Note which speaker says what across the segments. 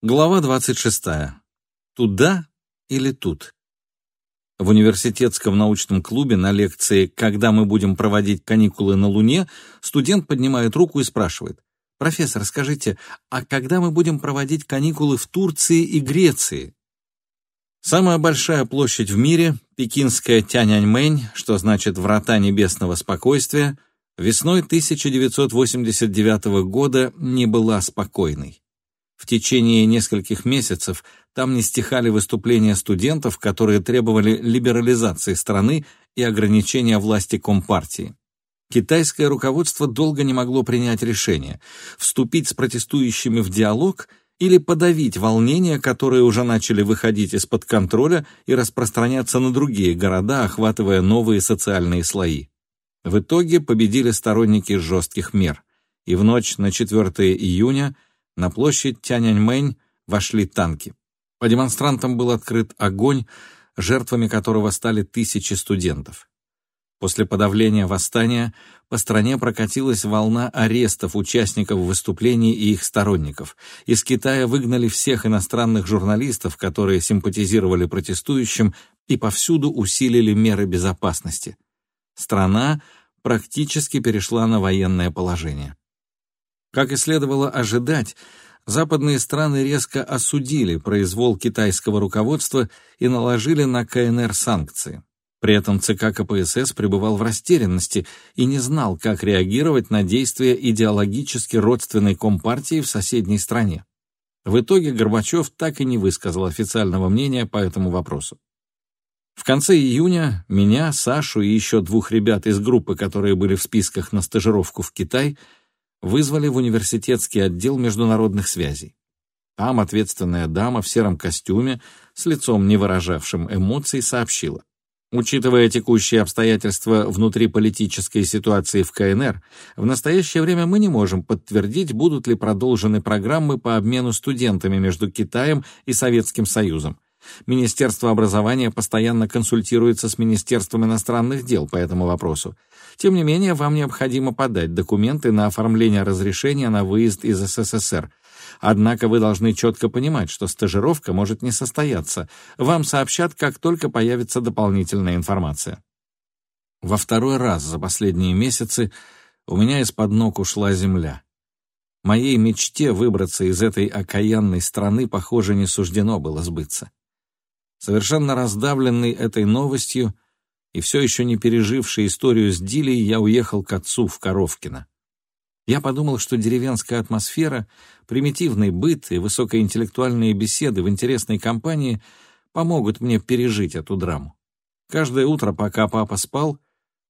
Speaker 1: Глава 26. Туда или тут? В университетском научном клубе на лекции «Когда мы будем проводить каникулы на Луне» студент поднимает руку и спрашивает. «Профессор, скажите, а когда мы будем проводить каникулы в Турции и Греции?» Самая большая площадь в мире, пекинская Тяньаньмэнь, что значит «Врата небесного спокойствия», весной 1989 года не была спокойной. В течение нескольких месяцев там не стихали выступления студентов, которые требовали либерализации страны и ограничения власти Компартии. Китайское руководство долго не могло принять решение – вступить с протестующими в диалог или подавить волнения, которые уже начали выходить из-под контроля и распространяться на другие города, охватывая новые социальные слои. В итоге победили сторонники жестких мер, и в ночь на 4 июня – на площадь Тяньаньмэнь вошли танки. По демонстрантам был открыт огонь, жертвами которого стали тысячи студентов. После подавления восстания по стране прокатилась волна арестов участников выступлений и их сторонников. Из Китая выгнали всех иностранных журналистов, которые симпатизировали протестующим, и повсюду усилили меры безопасности. Страна практически перешла на военное положение. Как и следовало ожидать, западные страны резко осудили произвол китайского руководства и наложили на КНР санкции. При этом ЦК КПСС пребывал в растерянности и не знал, как реагировать на действия идеологически родственной Компартии в соседней стране. В итоге Горбачев так и не высказал официального мнения по этому вопросу. В конце июня меня, Сашу и еще двух ребят из группы, которые были в списках на стажировку в Китай, вызвали в университетский отдел международных связей. Там ответственная дама в сером костюме, с лицом не выражавшим эмоций, сообщила. Учитывая текущие обстоятельства внутриполитической ситуации в КНР, в настоящее время мы не можем подтвердить, будут ли продолжены программы по обмену студентами между Китаем и Советским Союзом. Министерство образования постоянно консультируется с Министерством иностранных дел по этому вопросу. Тем не менее, вам необходимо подать документы на оформление разрешения на выезд из СССР. Однако вы должны четко понимать, что стажировка может не состояться. Вам сообщат, как только появится дополнительная информация. Во второй раз за последние месяцы у меня из-под ног ушла земля. Моей мечте выбраться из этой окаянной страны, похоже, не суждено было сбыться. Совершенно раздавленный этой новостью и все еще не переживший историю с Дилей, я уехал к отцу в Коровкино. Я подумал, что деревенская атмосфера, примитивный быт и высокоинтеллектуальные беседы в интересной компании помогут мне пережить эту драму. Каждое утро, пока папа спал,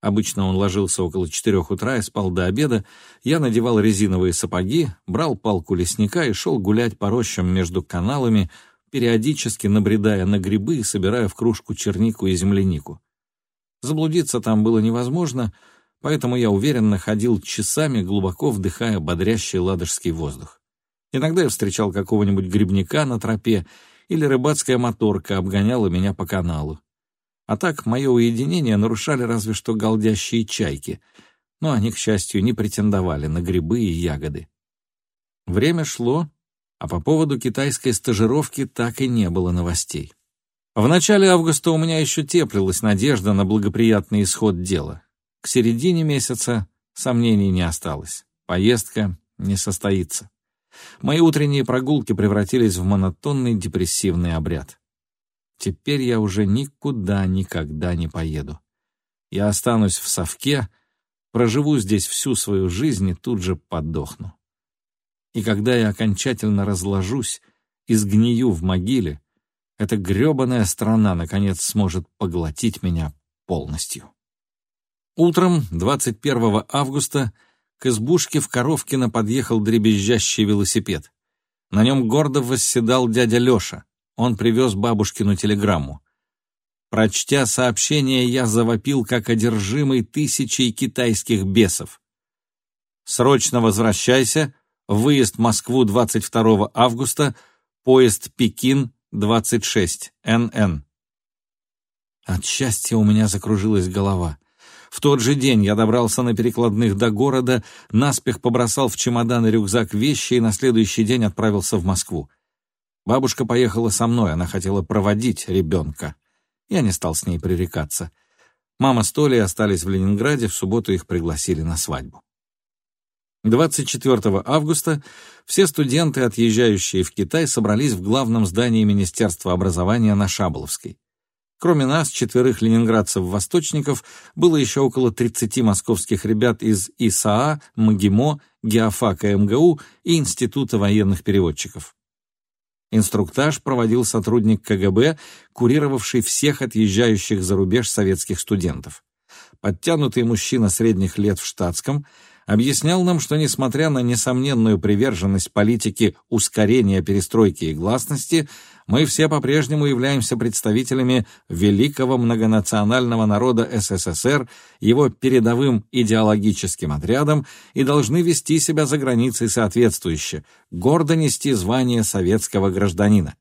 Speaker 1: обычно он ложился около четырех утра и спал до обеда, я надевал резиновые сапоги, брал палку лесника и шел гулять по рощам между каналами, периодически набредая на грибы и собирая в кружку чернику и землянику. Заблудиться там было невозможно, поэтому я уверенно ходил часами, глубоко вдыхая бодрящий ладожский воздух. Иногда я встречал какого-нибудь грибника на тропе, или рыбацкая моторка обгоняла меня по каналу. А так мое уединение нарушали разве что голдящие чайки, но они, к счастью, не претендовали на грибы и ягоды. Время шло, а по поводу китайской стажировки так и не было новостей. В начале августа у меня еще теплилась надежда на благоприятный исход дела. К середине месяца сомнений не осталось. Поездка не состоится. Мои утренние прогулки превратились в монотонный депрессивный обряд. Теперь я уже никуда никогда не поеду. Я останусь в совке, проживу здесь всю свою жизнь и тут же подохну. И когда я окончательно разложусь и сгнию в могиле, эта грёбаная страна, наконец, сможет поглотить меня полностью. Утром 21 августа к избушке в Коровкино подъехал дребезжащий велосипед. На нем гордо восседал дядя Лёша. Он привез бабушкину телеграмму. Прочтя сообщение, я завопил, как одержимый тысячей китайских бесов. «Срочно возвращайся, Выезд в Москву 22 августа, поезд Пекин 26, НН. От счастья у меня закружилась голова. В тот же день я добрался на перекладных до города, наспех побросал в чемодан и рюкзак вещи и на следующий день отправился в Москву. Бабушка поехала со мной, она хотела проводить ребенка. Я не стал с ней пререкаться. Мама с Толей остались в Ленинграде, в субботу их пригласили на свадьбу. 24 августа все студенты, отъезжающие в Китай, собрались в главном здании Министерства образования на Шаболовской. Кроме нас, четверых ленинградцев-восточников, было еще около 30 московских ребят из ИСАА, МГИМО, геофака МГУ и Института военных переводчиков. Инструктаж проводил сотрудник КГБ, курировавший всех отъезжающих за рубеж советских студентов. Подтянутый мужчина средних лет в штатском объяснял нам, что несмотря на несомненную приверженность политике ускорения перестройки и гласности, мы все по-прежнему являемся представителями великого многонационального народа СССР, его передовым идеологическим отрядом и должны вести себя за границей соответствующе, гордо нести звание советского гражданина.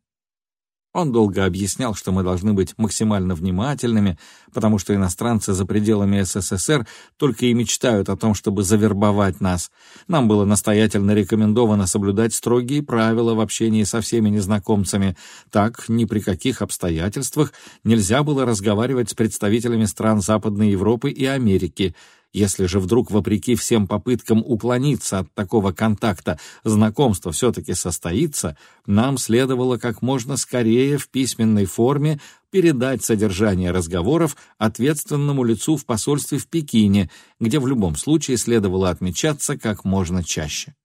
Speaker 1: Он долго объяснял, что мы должны быть максимально внимательными, потому что иностранцы за пределами СССР только и мечтают о том, чтобы завербовать нас. Нам было настоятельно рекомендовано соблюдать строгие правила в общении со всеми незнакомцами. Так, ни при каких обстоятельствах нельзя было разговаривать с представителями стран Западной Европы и Америки — если же вдруг, вопреки всем попыткам уклониться от такого контакта, знакомство все-таки состоится, нам следовало как можно скорее в письменной форме передать содержание разговоров ответственному лицу в посольстве в Пекине, где в любом случае следовало отмечаться как можно чаще.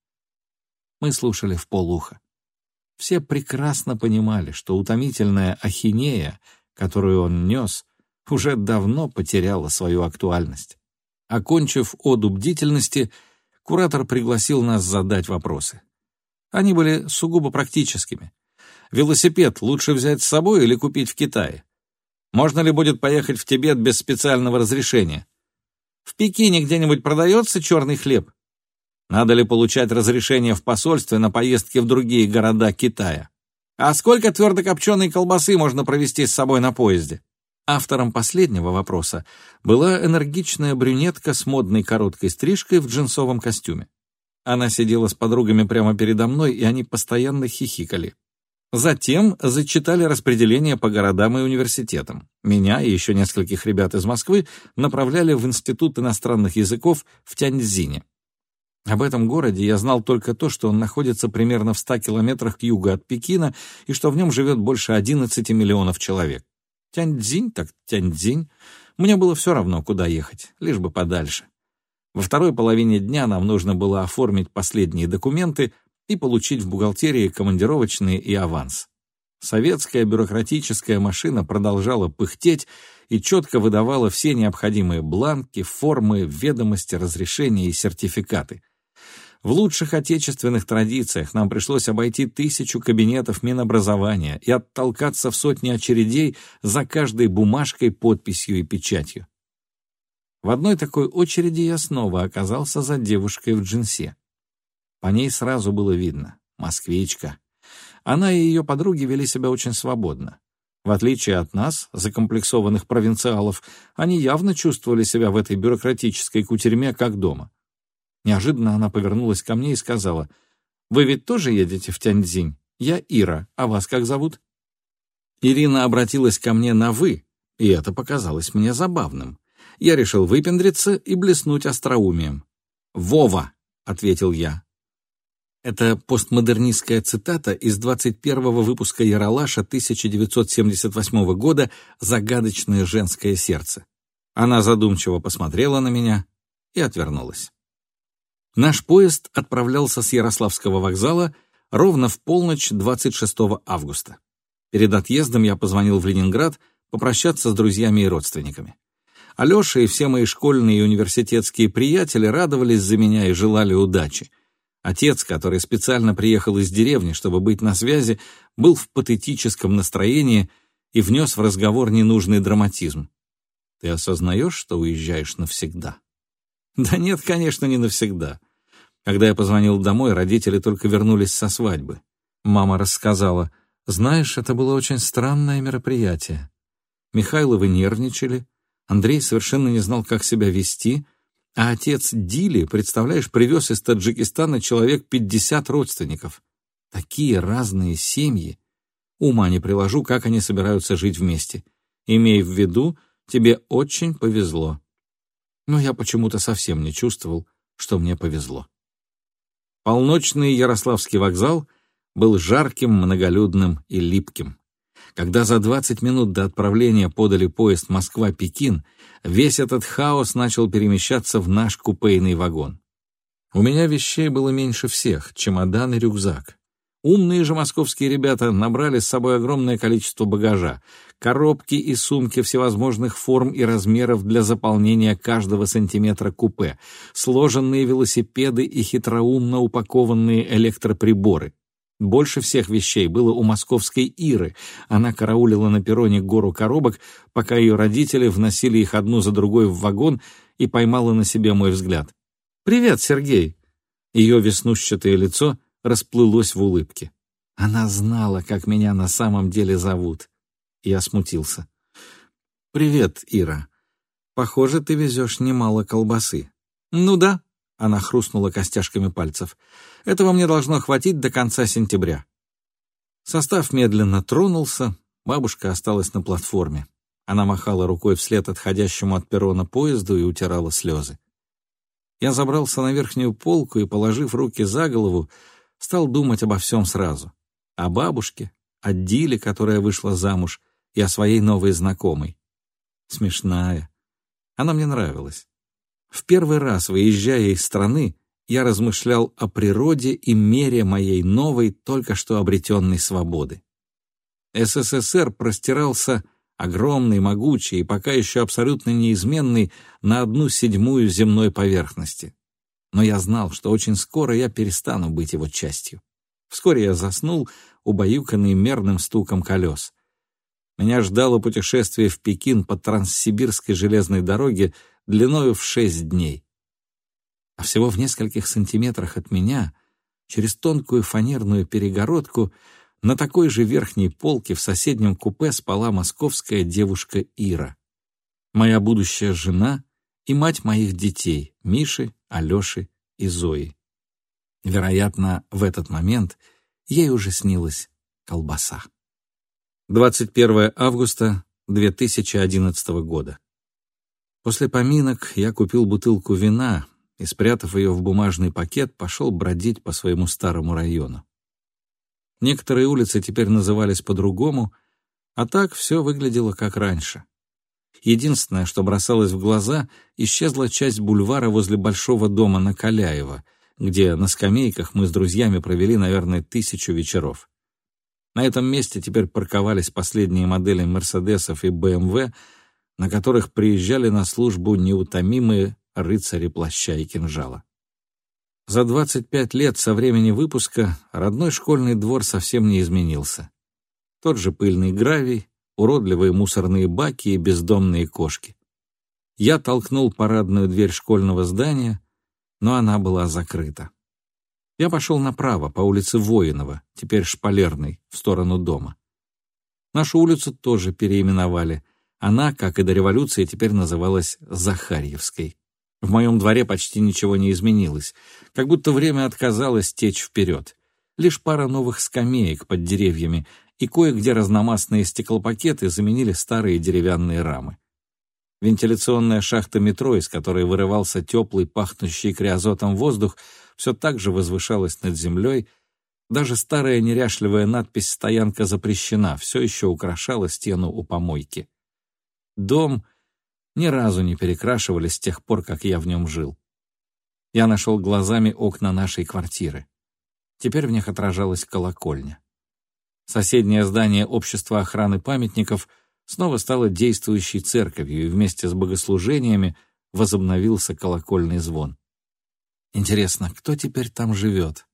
Speaker 1: Мы слушали в полуха. Все прекрасно понимали, что утомительная ахинея, которую он нес, уже давно потеряла свою актуальность. Окончив оду бдительности, куратор пригласил нас задать вопросы. Они были сугубо практическими. Велосипед лучше взять с собой или купить в Китае? Можно ли будет поехать в Тибет без специального разрешения? В Пекине где-нибудь продается черный хлеб? Надо ли получать разрешение в посольстве на поездки в другие города Китая? А сколько твердокопченой колбасы можно провести с собой на поезде? Автором последнего вопроса была энергичная брюнетка с модной короткой стрижкой в джинсовом костюме. Она сидела с подругами прямо передо мной, и они постоянно хихикали. Затем зачитали распределение по городам и университетам. Меня и еще нескольких ребят из Москвы направляли в Институт иностранных языков в Тяньцзине. Об этом городе я знал только то, что он находится примерно в 100 километрах к югу от Пекина и что в нем живет больше 11 миллионов человек. Тяньцзинь так Тяньцзинь. Мне было все равно, куда ехать, лишь бы подальше. Во второй половине дня нам нужно было оформить последние документы и получить в бухгалтерии командировочные и аванс. Советская бюрократическая машина продолжала пыхтеть и четко выдавала все необходимые бланки, формы, ведомости, разрешения и сертификаты. В лучших отечественных традициях нам пришлось обойти тысячу кабинетов Минобразования и оттолкаться в сотни очередей за каждой бумажкой, подписью и печатью. В одной такой очереди я снова оказался за девушкой в джинсе. По ней сразу было видно — москвичка. Она и ее подруги вели себя очень свободно. В отличие от нас, закомплексованных провинциалов, они явно чувствовали себя в этой бюрократической кутерьме как дома. Неожиданно она повернулась ко мне и сказала, «Вы ведь тоже едете в Тяньцзинь? Я Ира, а вас как зовут?» Ирина обратилась ко мне на «вы», и это показалось мне забавным. Я решил выпендриться и блеснуть остроумием. «Вова!» — ответил я. Это постмодернистская цитата из 21-го выпуска Яралаша 1978 года «Загадочное женское сердце». Она задумчиво посмотрела на меня и отвернулась. Наш поезд отправлялся с Ярославского вокзала ровно в полночь 26 августа. Перед отъездом я позвонил в Ленинград попрощаться с друзьями и родственниками. Алеша и все мои школьные и университетские приятели радовались за меня и желали удачи. Отец, который специально приехал из деревни, чтобы быть на связи, был в патетическом настроении и внес в разговор ненужный драматизм. «Ты осознаешь, что уезжаешь навсегда?» Да нет, конечно, не навсегда. Когда я позвонил домой, родители только вернулись со свадьбы. Мама рассказала, знаешь, это было очень странное мероприятие. Михайловы нервничали, Андрей совершенно не знал, как себя вести, а отец Дили, представляешь, привез из Таджикистана человек 50 родственников. Такие разные семьи, Ума не приложу, как они собираются жить вместе. Имей в виду, тебе очень повезло. Но я почему-то совсем не чувствовал, что мне повезло. Полночный Ярославский вокзал был жарким, многолюдным и липким. Когда за 20 минут до отправления подали поезд Москва-Пекин, весь этот хаос начал перемещаться в наш купейный вагон. У меня вещей было меньше всех, чемодан и рюкзак. Умные же московские ребята набрали с собой огромное количество багажа, коробки и сумки всевозможных форм и размеров для заполнения каждого сантиметра купе, сложенные велосипеды и хитроумно упакованные электроприборы. Больше всех вещей было у московской Иры. Она караулила на перроне гору коробок, пока ее родители вносили их одну за другой в вагон и поймала на себе мой взгляд. «Привет, Сергей!» Ее веснущатое лицо расплылось в улыбке. Она знала, как меня на самом деле зовут. Я смутился. «Привет, Ира. Похоже, ты везешь немало колбасы». «Ну да», — она хрустнула костяшками пальцев. «Этого мне должно хватить до конца сентября». Состав медленно тронулся, бабушка осталась на платформе. Она махала рукой вслед отходящему от перрона поезду и утирала слезы. Я забрался на верхнюю полку и, положив руки за голову, стал думать обо всем сразу. О бабушке, о Диле, которая вышла замуж, и о своей новой знакомой. Смешная. Она мне нравилась. В первый раз, выезжая из страны, я размышлял о природе и мере моей новой, только что обретенной свободы. СССР простирался огромный, могучий и пока еще абсолютно неизменный на одну седьмую земной поверхности но я знал, что очень скоро я перестану быть его частью. Вскоре я заснул, убаюканный мерным стуком колес. Меня ждало путешествие в Пекин по Транссибирской железной дороге длиною в шесть дней. А всего в нескольких сантиметрах от меня, через тонкую фанерную перегородку, на такой же верхней полке в соседнем купе спала московская девушка Ира. Моя будущая жена и мать моих детей, Миши, Алёши и Зои. Вероятно, в этот момент ей уже снилась колбаса. 21 августа 2011 года. После поминок я купил бутылку вина и, спрятав ее в бумажный пакет, пошел бродить по своему старому району. Некоторые улицы теперь назывались по-другому, а так все выглядело как раньше. Единственное, что бросалось в глаза, исчезла часть бульвара возле большого дома на Каляева, где на скамейках мы с друзьями провели, наверное, тысячу вечеров. На этом месте теперь парковались последние модели Мерседесов и БМВ, на которых приезжали на службу неутомимые рыцари плаща и кинжала. За 25 лет со времени выпуска родной школьный двор совсем не изменился. Тот же пыльный гравий, уродливые мусорные баки и бездомные кошки. Я толкнул парадную дверь школьного здания, но она была закрыта. Я пошел направо, по улице Воинова, теперь Шпалерной, в сторону дома. Нашу улицу тоже переименовали. Она, как и до революции, теперь называлась Захарьевской. В моем дворе почти ничего не изменилось, как будто время отказалось течь вперед. Лишь пара новых скамеек под деревьями и кое-где разномастные стеклопакеты заменили старые деревянные рамы. Вентиляционная шахта метро, из которой вырывался теплый, пахнущий криозотом воздух, все так же возвышалась над землей. Даже старая неряшливая надпись «Стоянка запрещена» все еще украшала стену у помойки. Дом ни разу не перекрашивали с тех пор, как я в нем жил. Я нашел глазами окна нашей квартиры. Теперь в них отражалась колокольня. Соседнее здание Общества охраны памятников снова стало действующей церковью, и вместе с богослужениями возобновился колокольный звон. Интересно, кто теперь там живет?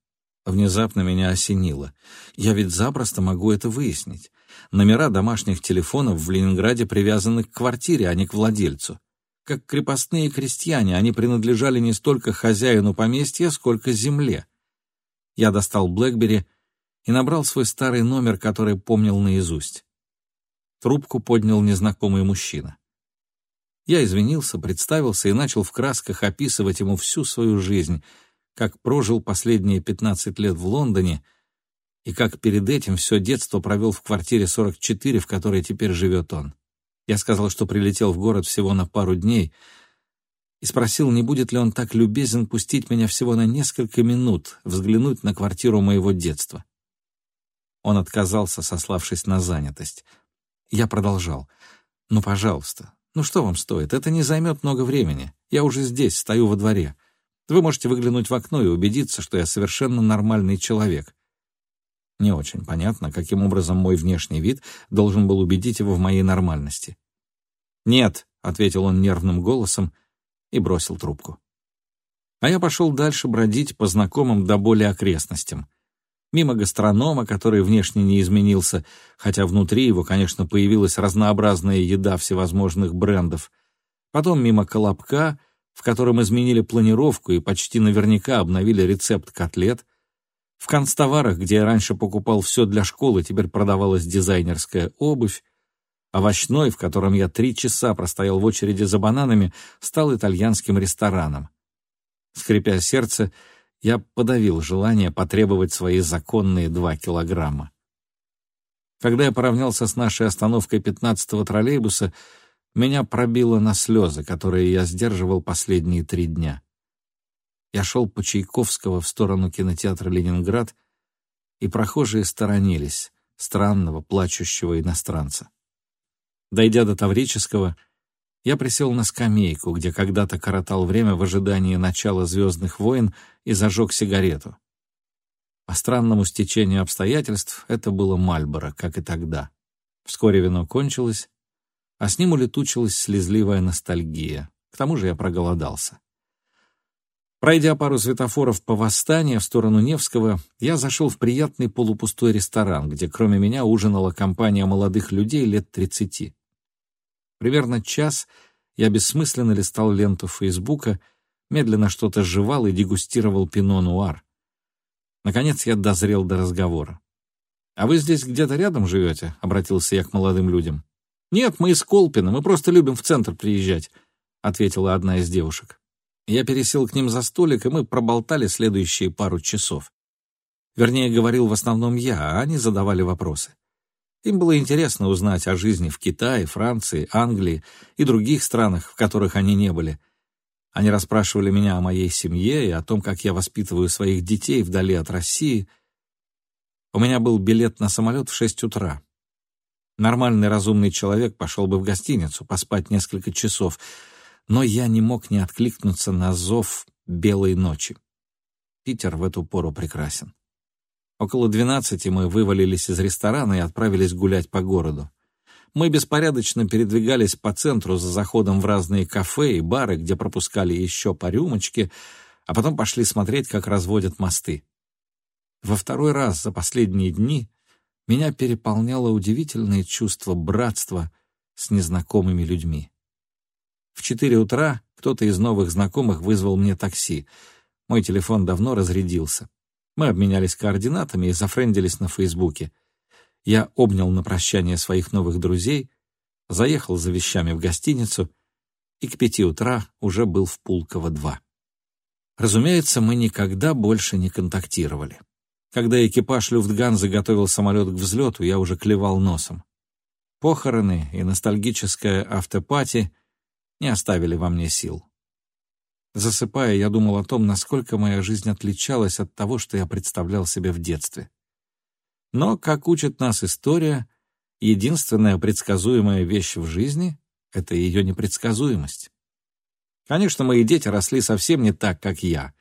Speaker 1: Внезапно меня осенило. Я ведь запросто могу это выяснить. Номера домашних телефонов в Ленинграде привязаны к квартире, а не к владельцу. Как крепостные крестьяне, они принадлежали не столько хозяину поместья, сколько земле. Я достал Блэкбери и набрал свой старый номер, который помнил наизусть. Трубку поднял незнакомый мужчина. Я извинился, представился и начал в красках описывать ему всю свою жизнь, как прожил последние 15 лет в Лондоне и как перед этим все детство провел в квартире 44, в которой теперь живет он. Я сказал, что прилетел в город всего на пару дней, и спросил, не будет ли он так любезен пустить меня всего на несколько минут взглянуть на квартиру моего детства. Он отказался, сославшись на занятость. Я продолжал. «Ну, пожалуйста, ну что вам стоит? Это не займет много времени. Я уже здесь, стою во дворе. Вы можете выглянуть в окно и убедиться, что я совершенно нормальный человек. Не очень понятно, каким образом мой внешний вид должен был убедить его в моей нормальности. «Нет», — ответил он нервным голосом и бросил трубку. А я пошел дальше бродить по знакомым до боли окрестностям. Мимо гастронома, который внешне не изменился, хотя внутри его, конечно, появилась разнообразная еда всевозможных брендов. Потом мимо Колобка, в котором изменили планировку и почти наверняка обновили рецепт котлет — в канцтоварах, где я раньше покупал все для школы, теперь продавалась дизайнерская обувь. Овощной, в котором я три часа простоял в очереди за бананами, стал итальянским рестораном. Скрипя сердце, я подавил желание потребовать свои законные два килограмма. Когда я поравнялся с нашей остановкой пятнадцатого троллейбуса, меня пробило на слезы, которые я сдерживал последние три дня. Я шел по Чайковского в сторону кинотеатра «Ленинград», и прохожие сторонились странного, плачущего иностранца. Дойдя до Таврического, я присел на скамейку, где когда-то коротал время в ожидании начала «Звездных войн» и зажег сигарету. По странному стечению обстоятельств это было Мальборо, как и тогда. Вскоре вино кончилось, а с ним улетучилась слезливая ностальгия. К тому же я проголодался. Пройдя пару светофоров по восстанию в сторону Невского, я зашел в приятный полупустой ресторан, где кроме меня ужинала компания молодых людей лет тридцати. Примерно час я бессмысленно листал ленту Фейсбука, медленно что-то жевал и дегустировал пино-нуар. Наконец я дозрел до разговора. «А вы здесь где-то рядом живете?» — обратился я к молодым людям. «Нет, мы из Колпина, мы просто любим в центр приезжать», — ответила одна из девушек. Я пересел к ним за столик, и мы проболтали следующие пару часов. Вернее, говорил в основном я, а они задавали вопросы. Им было интересно узнать о жизни в Китае, Франции, Англии и других странах, в которых они не были. Они расспрашивали меня о моей семье и о том, как я воспитываю своих детей вдали от России. У меня был билет на самолет в шесть утра. Нормальный разумный человек пошел бы в гостиницу, поспать несколько часов — но я не мог не откликнуться на зов белой ночи. Питер в эту пору прекрасен. Около двенадцати мы вывалились из ресторана и отправились гулять по городу. Мы беспорядочно передвигались по центру за заходом в разные кафе и бары, где пропускали еще по рюмочке, а потом пошли смотреть, как разводят мосты. Во второй раз за последние дни меня переполняло удивительное чувство братства с незнакомыми людьми. В четыре утра кто-то из новых знакомых вызвал мне такси. Мой телефон давно разрядился. Мы обменялись координатами и зафрендились на Фейсбуке. Я обнял на прощание своих новых друзей, заехал за вещами в гостиницу и к пяти утра уже был в Пулково-2. Разумеется, мы никогда больше не контактировали. Когда экипаж Люфтганзы готовил самолет к взлету, я уже клевал носом. Похороны и ностальгическая автопати не оставили во мне сил. Засыпая, я думал о том, насколько моя жизнь отличалась от того, что я представлял себе в детстве. Но, как учит нас история, единственная предсказуемая вещь в жизни — это ее непредсказуемость. Конечно, мои дети росли совсем не так, как я.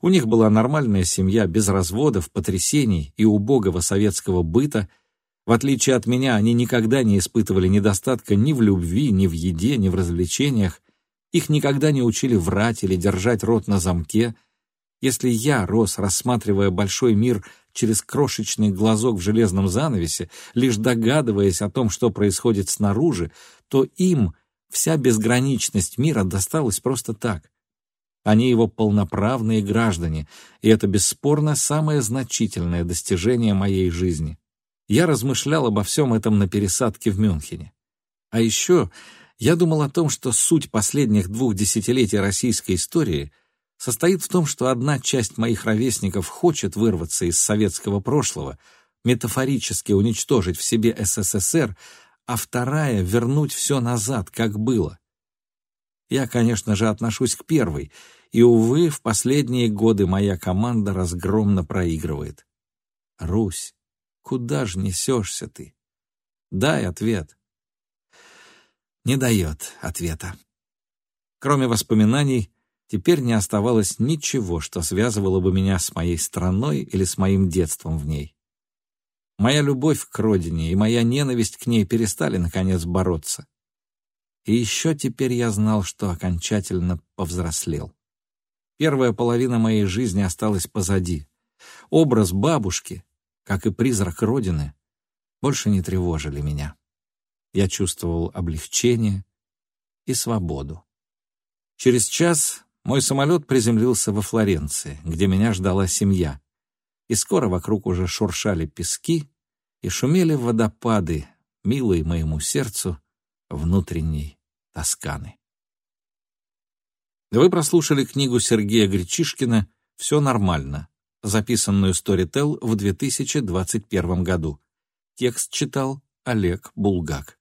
Speaker 1: У них была нормальная семья без разводов, потрясений и убогого советского быта — в отличие от меня, они никогда не испытывали недостатка ни в любви, ни в еде, ни в развлечениях. Их никогда не учили врать или держать рот на замке. Если я рос, рассматривая большой мир через крошечный глазок в железном занавесе, лишь догадываясь о том, что происходит снаружи, то им вся безграничность мира досталась просто так. Они его полноправные граждане, и это бесспорно самое значительное достижение моей жизни я размышлял обо всем этом на пересадке в Мюнхене. А еще я думал о том, что суть последних двух десятилетий российской истории состоит в том, что одна часть моих ровесников хочет вырваться из советского прошлого, метафорически уничтожить в себе СССР, а вторая — вернуть все назад, как было. Я, конечно же, отношусь к первой, и, увы, в последние годы моя команда разгромно проигрывает. Русь, куда ж несешься ты? Дай ответ. Не дает ответа. Кроме воспоминаний, теперь не оставалось ничего, что связывало бы меня с моей страной или с моим детством в ней. Моя любовь к родине и моя ненависть к ней перестали, наконец, бороться. И еще теперь я знал, что окончательно повзрослел. Первая половина моей жизни осталась позади. Образ бабушки, как и призрак Родины, больше не тревожили меня. Я чувствовал облегчение и свободу. Через час мой самолет приземлился во Флоренции, где меня ждала семья, и скоро вокруг уже шуршали пески и шумели водопады, милые моему сердцу, внутренней Тосканы. Вы прослушали книгу Сергея Гречишкина «Все нормально», записанную Storytel в 2021 году. Текст читал Олег Булгак.